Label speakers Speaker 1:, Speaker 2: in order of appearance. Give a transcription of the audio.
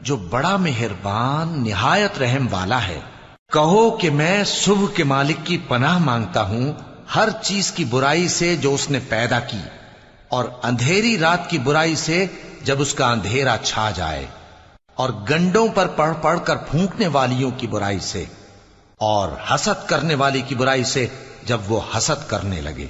Speaker 1: جو بڑا مہربان، نہایت رحم والا ہے۔ کہو کہ میں صبح کے مالک کی پناہ مانگتا ہوں، ہر چیز کی برائی سے جو اس نے پیدا کی، اور اندھیری رات کی برائی سے جب اس کا اندھیرا چھا جائے۔ اور گنڈوں پر پڑھ پڑھ کر پھونکنے والیوں کی برائی سے، اور حسد کرنے والی کی برائی سے جب وہ حسد کرنے لگے۔